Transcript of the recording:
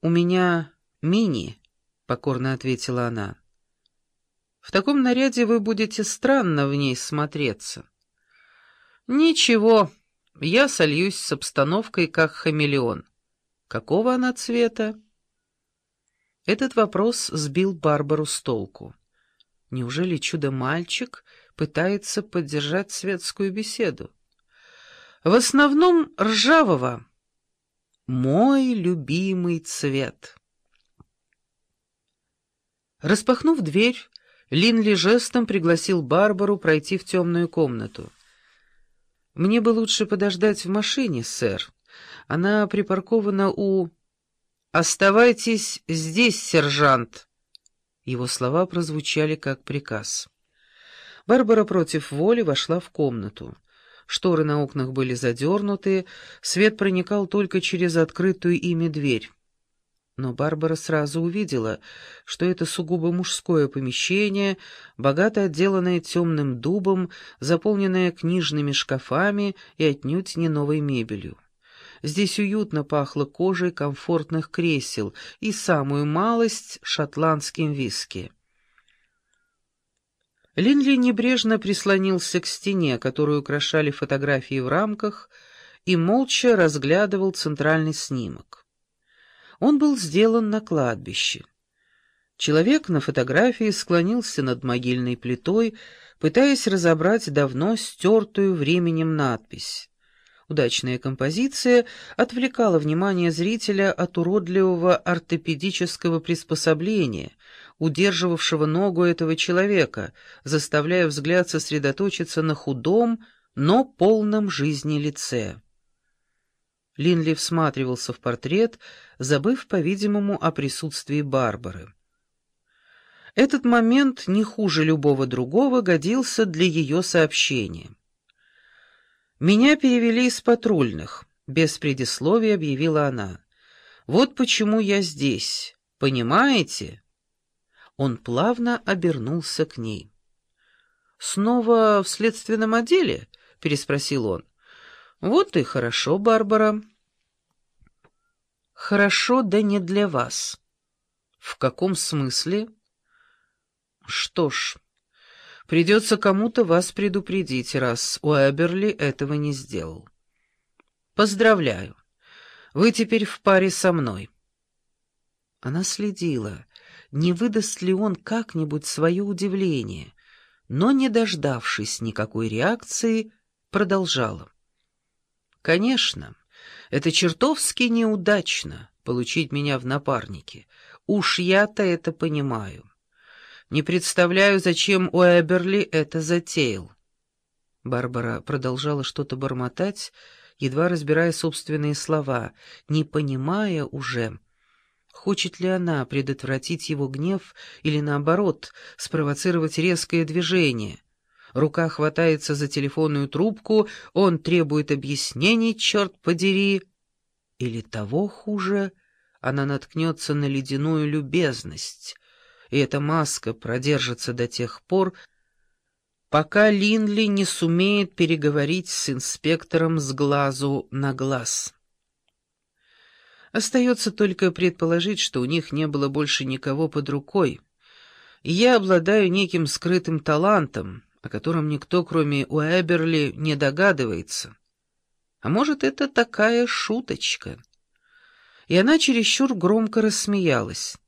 «У меня мини», — покорно ответила она. «В таком наряде вы будете странно в ней смотреться». «Ничего, я сольюсь с обстановкой, как хамелеон. Какого она цвета?» Этот вопрос сбил Барбару с толку. Неужели чудо-мальчик пытается поддержать светскую беседу? В основном ржавого. Мой любимый цвет. Распахнув дверь, Линли жестом пригласил Барбару пройти в темную комнату. «Мне бы лучше подождать в машине, сэр. Она припаркована у...» «Оставайтесь здесь, сержант!» Его слова прозвучали как приказ. Барбара против воли вошла в комнату. Шторы на окнах были задернуты, свет проникал только через открытую ими дверь. Но Барбара сразу увидела, что это сугубо мужское помещение, богато отделанное темным дубом, заполненное книжными шкафами и отнюдь не новой мебелью. Здесь уютно пахло кожей комфортных кресел и самую малость шотландским виски. Линли небрежно прислонился к стене, которую украшали фотографии в рамках, и молча разглядывал центральный снимок. Он был сделан на кладбище. Человек на фотографии склонился над могильной плитой, пытаясь разобрать давно стертую временем надпись. Удачная композиция отвлекала внимание зрителя от уродливого ортопедического приспособления, удерживавшего ногу этого человека, заставляя взгляд сосредоточиться на худом, но полном жизни лице. Линли всматривался в портрет, забыв, по-видимому, о присутствии Барбары. Этот момент, не хуже любого другого, годился для ее сообщения. «Меня перевели из патрульных», — без предисловия объявила она. «Вот почему я здесь, понимаете?» Он плавно обернулся к ней. «Снова в следственном отделе?» — переспросил он. «Вот и хорошо, Барбара». «Хорошо, да не для вас». «В каком смысле?» «Что ж, придется кому-то вас предупредить, раз Уэберли этого не сделал». «Поздравляю, вы теперь в паре со мной». Она следила, не выдаст ли он как-нибудь свое удивление, но, не дождавшись никакой реакции, продолжала. «Конечно, это чертовски неудачно — получить меня в напарнике. Уж я-то это понимаю. Не представляю, зачем Уэберли это затеял». Барбара продолжала что-то бормотать, едва разбирая собственные слова, не понимая уже, Хочет ли она предотвратить его гнев или, наоборот, спровоцировать резкое движение? Рука хватается за телефонную трубку, он требует объяснений, черт подери. Или того хуже, она наткнется на ледяную любезность, и эта маска продержится до тех пор, пока Линли не сумеет переговорить с инспектором с глазу на глаз. Остается только предположить, что у них не было больше никого под рукой. Я обладаю неким скрытым талантом, о котором никто, кроме Уэберли, не догадывается. А может, это такая шуточка? И она чересчур громко рассмеялась.